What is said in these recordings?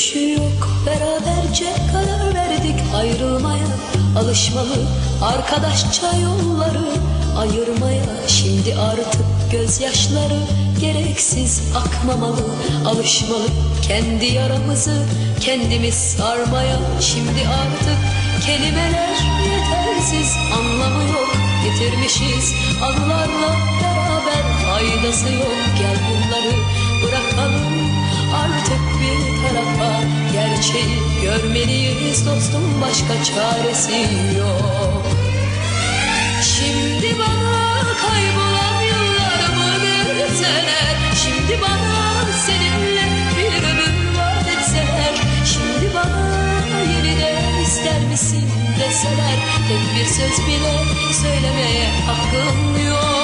Dönüşü yok. Beraberce karar verdik ayrılmaya. Alışmalı arkadaşça yolları ayırmaya. Şimdi artık gözyaşları gereksiz akmamalı. Alışmalı kendi yaramızı kendimiz sarmaya. Şimdi artık kelimeler yetersiz anlamı yok. Getirmişiz anılarla beraber faydası yok. Gel bunları bırakalım. Görmeliyiz dostum başka çaresi yok. Şimdi bana kaybolan yıllarımı verseler Şimdi bana seninle bir ömür vaat etseler. Şimdi bana yeniden ister misin deseler. Tek bir söz bile söylemeye hakkım yok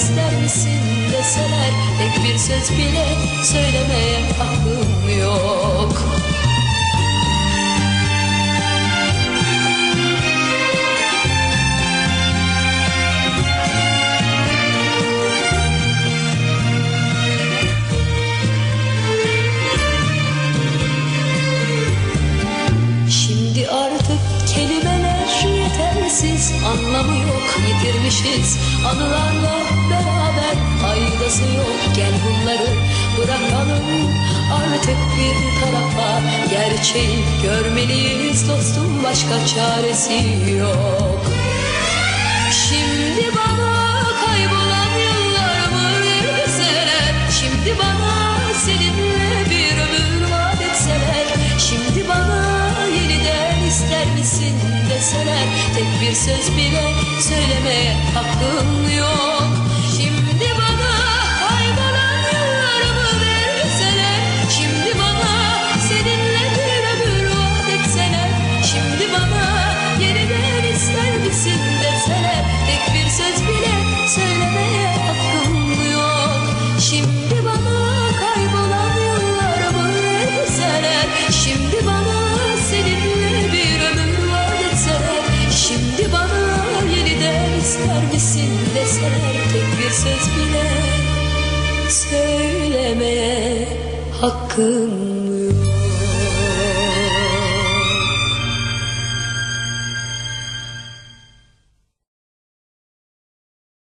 ister misin deseler Tek bir söz bile söylemeye hakkım Anlamı yok. Yitirmişiz Anılarla beraber. Faydası yok. Gel bunları bırakalım. Artık bir tarafa Gerçeği görmeliyiz dostum. Başka çaresi yok. Şimdi deseler Tek bir söz bile söylemeye hakkım yok. Şimdi bana kaybolan yıllarımı verseler. Şimdi bana seninle bir ömür vaat etseler Şimdi bana yeniden ister misin ister misin deseler Tek bir söz bile. Söylemeye hakkım